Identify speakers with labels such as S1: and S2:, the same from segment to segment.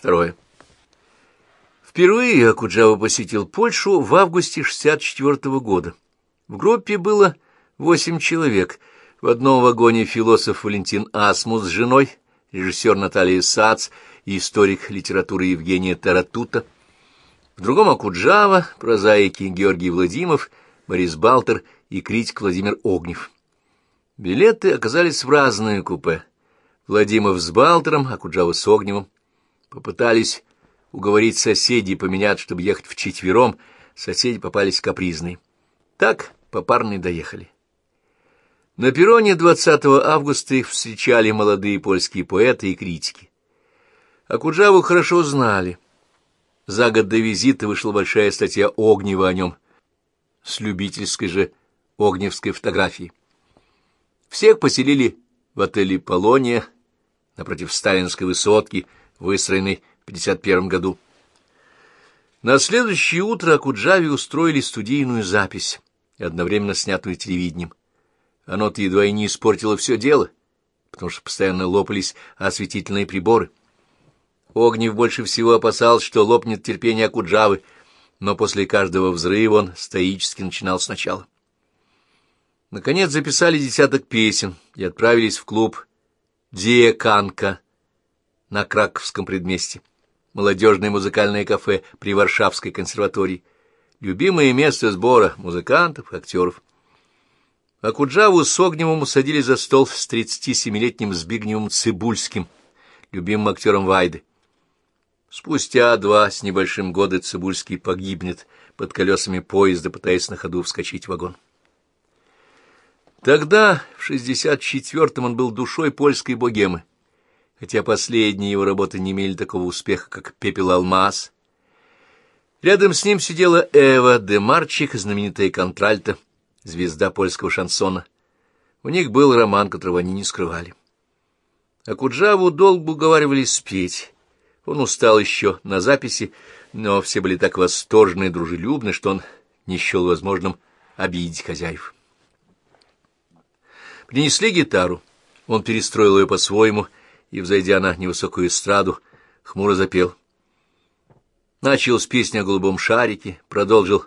S1: Второе. Впервые Акуджава посетил Польшу в августе 64 -го года. В группе было восемь человек. В одном вагоне философ Валентин Асмус с женой, режиссер Наталья Сац и историк литературы Евгения Таратута. В другом Акуджава, прозаики Георгий Владимиров, Борис Балтер и критик Владимир Огнев. Билеты оказались в разные купе. Владимиров с Балтером, Акуджава с Огневым. Попытались уговорить соседей поменять, чтобы ехать вчетвером, соседи попались капризные. Так попарные доехали. На перроне 20 августа их встречали молодые польские поэты и критики. Акуджаву хорошо знали. За год до визита вышла большая статья Огнева о нем, с любительской же огневской фотографией. Всех поселили в отеле «Полония» напротив сталинской высотки, выстроенной 1951 году. На следующее утро Акуджаве устроили студийную запись, одновременно снятую телевидением. Оно-то едва и не испортило все дело, потому что постоянно лопались осветительные приборы. Огнев больше всего опасался, что лопнет терпение Акуджавы, но после каждого взрыва он стоически начинал сначала. Наконец записали десяток песен и отправились в клуб «Диеканка» на Краковском предместе молодежное музыкальное кафе при Варшавской консерватории, любимое место сбора музыкантов, актеров. А Куджаву с Огневым усадили за стол с 37-летним Збигневым Цибульским, любимым актером Вайды. Спустя два с небольшим года Цибульский погибнет под колесами поезда, пытаясь на ходу вскочить в вагон. Тогда, в 64-м, он был душой польской богемы, хотя последние его работы не имели такого успеха, как «Пепел алмаз». Рядом с ним сидела Эва де Марчик, знаменитая контральта, звезда польского шансона. У них был роман, которого они не скрывали. А Куджаву долго уговаривали спеть. Он устал еще на записи, но все были так восторжены и дружелюбны, что он не счел возможным обидеть хозяев. Принесли гитару. Он перестроил ее по-своему — и, взойдя на невысокую эстраду, хмуро запел. Начал с песни о голубом шарике, продолжил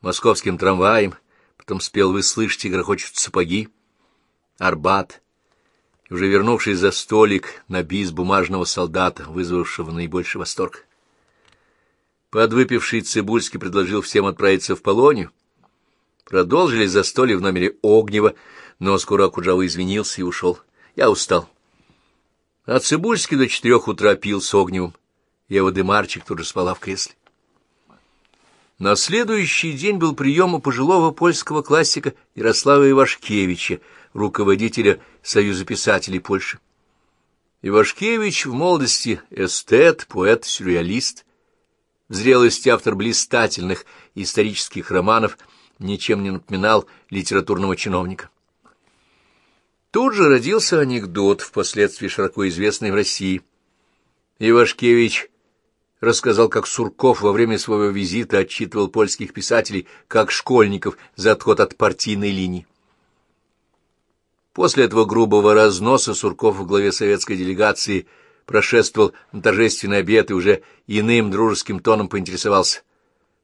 S1: московским трамваем, потом спел «Вы слышите, грохочут сапоги», «Арбат», и уже вернувшись за столик, на бис бумажного солдата, вызвавшего наибольший восторг. Подвыпивший Цибульский предложил всем отправиться в Полонию. Продолжили застолье в номере Огнева, но скоро Акуджава извинился и ушел. Я устал. А Цибульский до четырех утра пил с Огневым. Ева Демарчик тут же спала в кресле. На следующий день был прием у пожилого польского классика Ярослава Ивашкевича, руководителя Союза писателей Польши. Ивашкевич в молодости эстет, поэт, сюрреалист, в зрелости автор блистательных исторических романов, ничем не напоминал литературного чиновника. Тут же родился анекдот, впоследствии широко известный в России. Ивашкевич рассказал, как Сурков во время своего визита отчитывал польских писателей, как школьников, за отход от партийной линии. После этого грубого разноса Сурков в главе советской делегации прошествовал на торжественный обед и уже иным дружеским тоном поинтересовался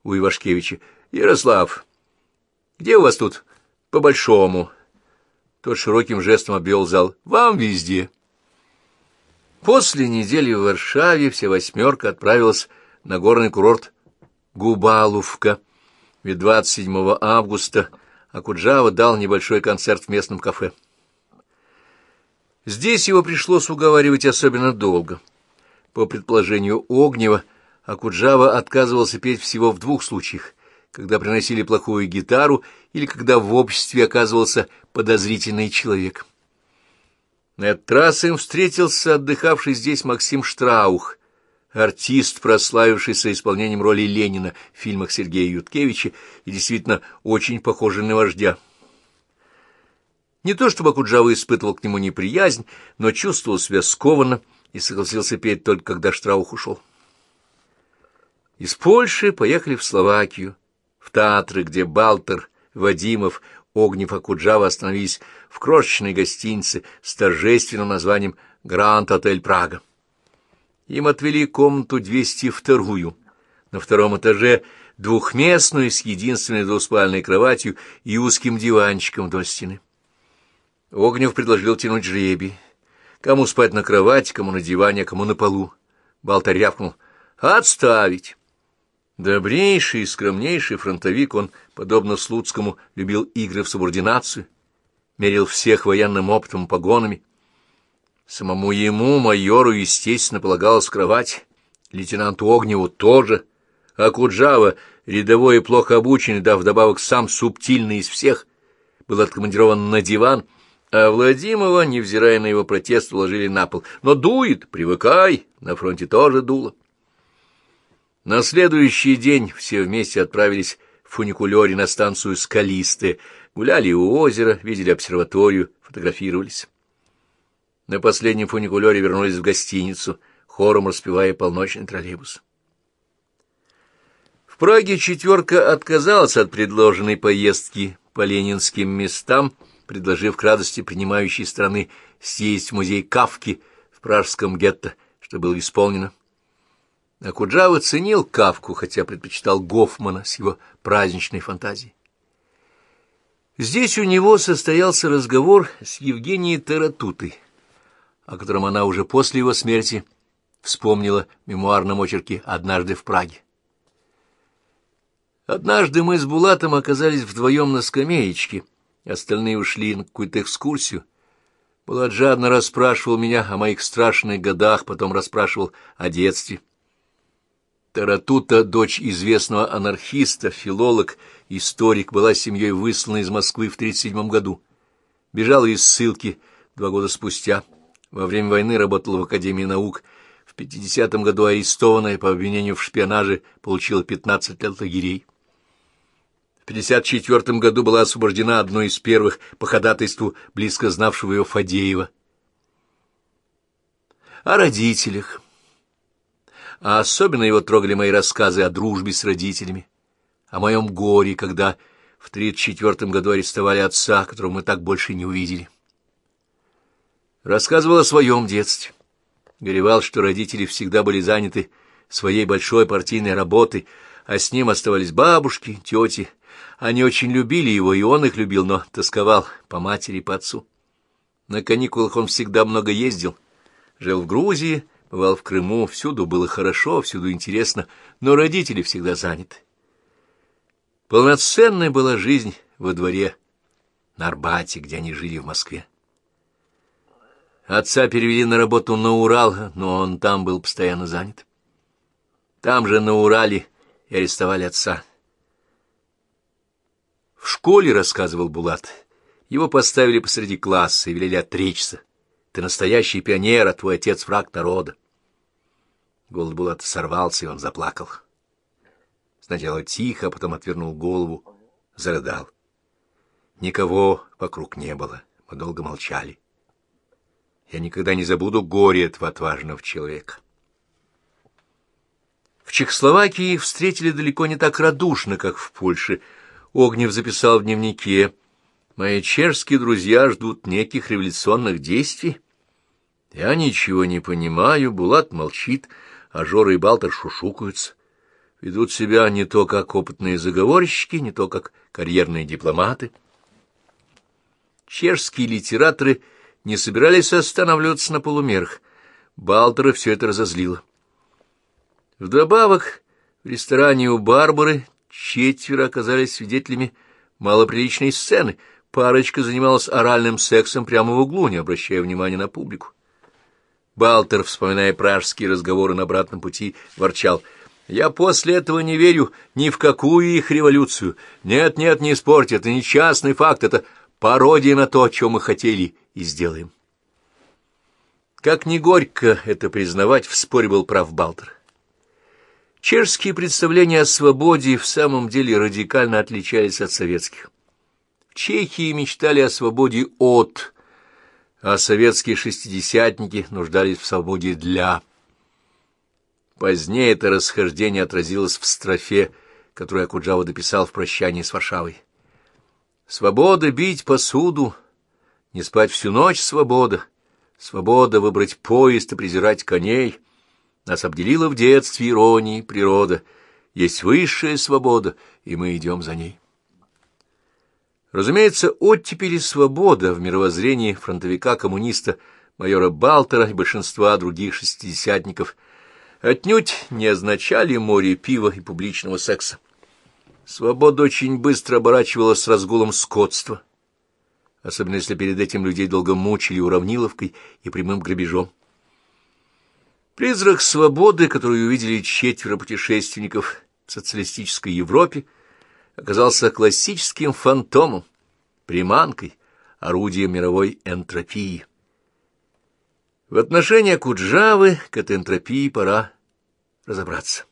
S1: у Ивашкевича. «Ярослав, где у вас тут по-большому?» Тот широким жестом обвел зал. «Вам везде». После недели в Варшаве вся восьмерка отправилась на горный курорт Губаловка. Ведь 27 августа Акуджава дал небольшой концерт в местном кафе. Здесь его пришлось уговаривать особенно долго. По предположению Огнева, Акуджава отказывался петь всего в двух случаях — когда приносили плохую гитару или когда в обществе оказывался подозрительный человек. На этот раз им встретился отдыхавший здесь Максим Штраух, артист, прославившийся исполнением роли Ленина в фильмах Сергея Юткевича и действительно очень похожий на вождя. Не то чтобы Акуджава испытывал к нему неприязнь, но чувствовал себя скованно и согласился петь только когда Штраух ушел. Из Польши поехали в Словакию, в Татры, где Балтер, Вадимов, Огнев Акуджава остановились в крошечной гостинице с торжественным названием «Гранд-отель Прага». Им отвели комнату 202-ю. На втором этаже двухместную с единственной двуспальной кроватью и узким диванчиком вдоль стены. Огнев предложил тянуть жребий. Кому спать на кровати, кому на диване, а кому на полу. Балтарь рявкнул. «Отставить!» Добрейший и скромнейший фронтовик, он, подобно Слуцкому, любил игры в субординацию, мерил всех военным опытом погонами. Самому ему, майору, естественно, полагалось кровать, лейтенанту Огневу тоже, а Куджава, рядовой и плохо обученный, дав вдобавок сам субтильный из всех, был откомандирован на диван, а Владимова, невзирая на его протест, уложили на пол. Но дует, привыкай, на фронте тоже дуло. На следующий день все вместе отправились в фуникулере на станцию Скалистые, гуляли у озера, видели обсерваторию, фотографировались. На последнем фуникулере вернулись в гостиницу, хором распевая полночный троллейбус. В Праге четверка отказалась от предложенной поездки по ленинским местам, предложив к радости принимающей страны съесть в музей Кавки в пражском гетто, что было исполнено. А Куджава ценил Кавку, хотя предпочитал Гофмана с его праздничной фантазией. Здесь у него состоялся разговор с Евгенией Таратутой, о котором она уже после его смерти вспомнила в мемуарном очерке «Однажды в Праге». Однажды мы с Булатом оказались вдвоем на скамеечке, остальные ушли на какую-то экскурсию. Булат жадно расспрашивал меня о моих страшных годах, потом расспрашивал о детстве. Таратута, дочь известного анархиста, филолог, историк, была семьей выслана из Москвы в 1937 году. Бежала из ссылки два года спустя. Во время войны работала в Академии наук. В 50-м году арестованная по обвинению в шпионаже получила 15 лет лагерей. В 54 году была освобождена одной из первых по ходатайству близко знавшего ее Фадеева. О родителях а особенно его трогали мои рассказы о дружбе с родителями, о моем горе, когда в 34 году арестовали отца, которого мы так больше не увидели. Рассказывал о своем детстве. Горевал, что родители всегда были заняты своей большой партийной работой, а с ним оставались бабушки, тети. Они очень любили его, и он их любил, но тосковал по матери и по отцу. На каникулах он всегда много ездил. Жил в Грузии, Бывал в Крыму, всюду было хорошо, всюду интересно, но родители всегда заняты. Полноценная была жизнь во дворе на Арбате, где они жили в Москве. Отца перевели на работу на Урал, но он там был постоянно занят. Там же, на Урале, и арестовали отца. В школе, рассказывал Булат, его поставили посреди класса и велели отречься. Ты настоящий пионер, а твой отец враг народа. Голос Булата сорвался, и он заплакал. Сначала тихо, а потом отвернул голову, зарыдал. Никого вокруг не было, мы долго молчали. Я никогда не забуду горе этого отважного человека. В Чехословакии встретили далеко не так радушно, как в Польше. Огнев записал в дневнике. «Мои чешские друзья ждут неких революционных действий. Я ничего не понимаю, Булат молчит» а Жора и Балтер шушукаются. Ведут себя не то как опытные заговорщики, не то как карьерные дипломаты. Чешские литераторы не собирались останавливаться на полумерах. Балтера все это разозлило. Вдобавок, в ресторане у Барбары четверо оказались свидетелями малоприличной сцены. Парочка занималась оральным сексом прямо в углу, не обращая внимания на публику. Балтер, вспоминая пражские разговоры на обратном пути, ворчал. «Я после этого не верю ни в какую их революцию. Нет, нет, не спорьте, это не частный факт, это пародия на то, что мы хотели и сделаем». Как ни горько это признавать, в споре был прав Балтер. Чешские представления о свободе в самом деле радикально отличались от советских. В Чехии мечтали о свободе от а советские шестидесятники нуждались в свободе для. Позднее это расхождение отразилось в строфе, которую Акуджава дописал в прощании с Варшавой. «Свобода бить посуду, не спать всю ночь свобода, свобода выбрать поезд и презирать коней, Нас обделила в детстве иронией природа. Есть высшая свобода, и мы идем за ней. Разумеется, оттепель и свобода в мировоззрении фронтовика-коммуниста майора Балтера и большинства других шестидесятников отнюдь не означали море пива и публичного секса. Свобода очень быстро оборачивалась с разгулом скотства, особенно если перед этим людей долго мучили уравниловкой и прямым грабежом. Призрак свободы, который увидели четверо путешественников в социалистической Европе, оказался классическим фантомом, приманкой, орудием мировой энтропии. В отношении Куджавы к этой энтропии пора разобраться.